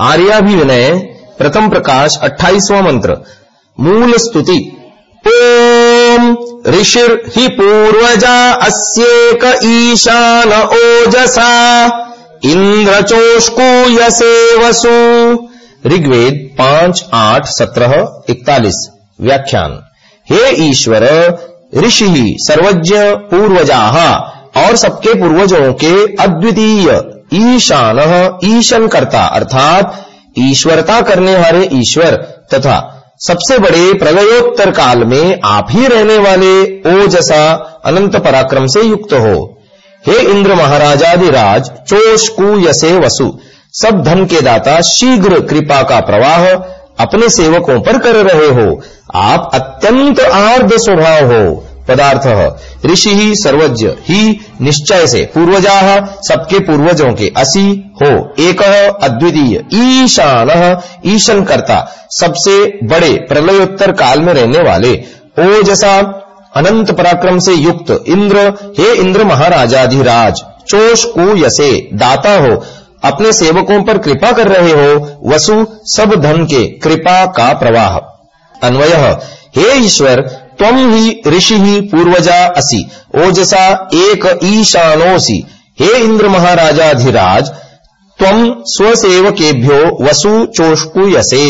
आर्याभिविनय प्रथम प्रकाश अट्ठाईसवां मंत्र। मूल स्तुति ओम ऋषिर हि पूर्वजा अस्येक ईशान ओजसा। इंद्रचोष्कूयसे वसु ऋग्वेद पाँच, आठ, सत्रह, इकतालीस। व्याख्यान। हे ईश्वर, ऋषि सर्वज्ञ पूर्वजा और सबके पूर्वजों के अद्वितीय ईशान ईशन करता अर्थात ईश्वरता करने वाले ईश्वर, तथा सबसे बड़े प्रलयोत्तर काल में आप ही रहने वाले ओजसा अनंत पराक्रम से युक्त हो। हे इंद्र महाराजाधिराज, चोष यसे वसु, सब धन के दाता शीघ्र कृपा का प्रवाह अपने सेवकों पर कर रहे हो। आप अत्यंत आर्द स्वभाव हो। पदार्थ। ऋषि ही सर्वज्ञ। ही निश्चय से पूर्वजा सबके पूर्वजों के। असी, हो, एक, अद्वितीय। ईशान ईशन करता सबसे बड़े, प्रलयोत्तर काल में रहने वाले। ओजसा, अनंत पराक्रम से युक्त। इंद्र, हे इंद्र महाराजाधिराज, चोष को यसे दाता हो। अपने सेवकों पर कृपा कर रहे हो। वसु, सब धन के, कृपा का प्रवाह। अन्वय, हे ईश्वर त्वम ही ऋषि ही पूर्वजा असि, ओजसा एक ईशानोसी हे इंद्र महाराजाधिराज तम स्वसेवकेभ्यो वसु चोष्कुयसे